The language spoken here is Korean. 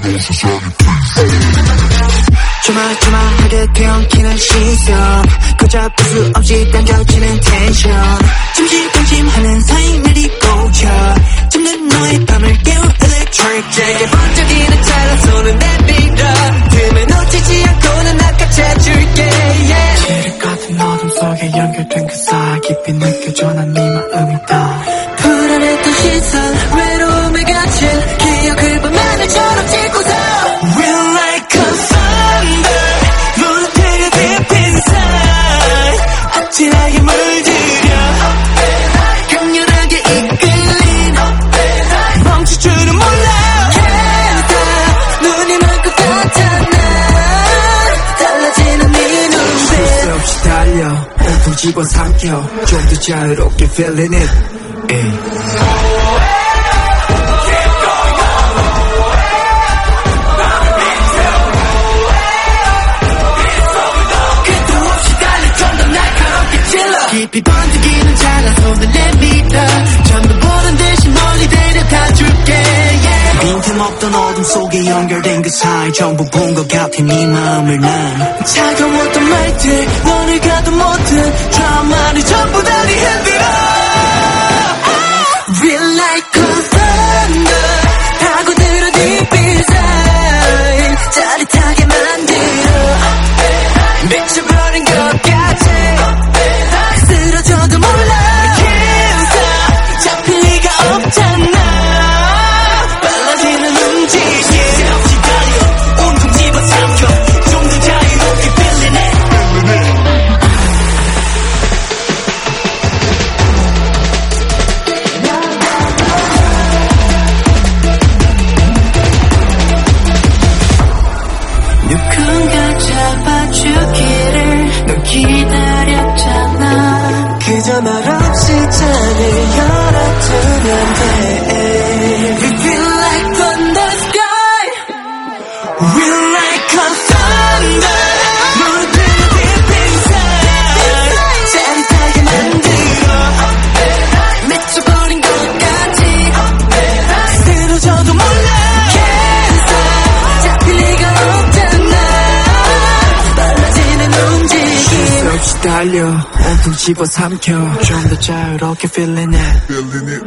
무서운 세상이 조마조마하게 펴엉키는 시선 걷잡을 수 없이 당겨지는 텐션 심심심심하는 사이 미리 꽂혀 잡는 너의 밤을 깨워 electric 제게 번쩍이는 찰나 손은 내밀어. 틈을 놓치지 않고는 낚아채줄게 yeah. 지를 같은 어둠 속에 연결된 그 사이 깊이 느껴져 난네 마음이 다 불안했던 시선 집어삼켜. 좀 더 자유롭게 feeling it. 에이. 깊이 번뜩 빈틈없던 어둠 속에 연결된 그 사이 전부 본 것 같아 네 마음을 난. 차가웠던 말들 너를 가도 못한 드라마를 전부 달려 온통 집어삼켜 좀 더 자유롭게 feeling it feeling it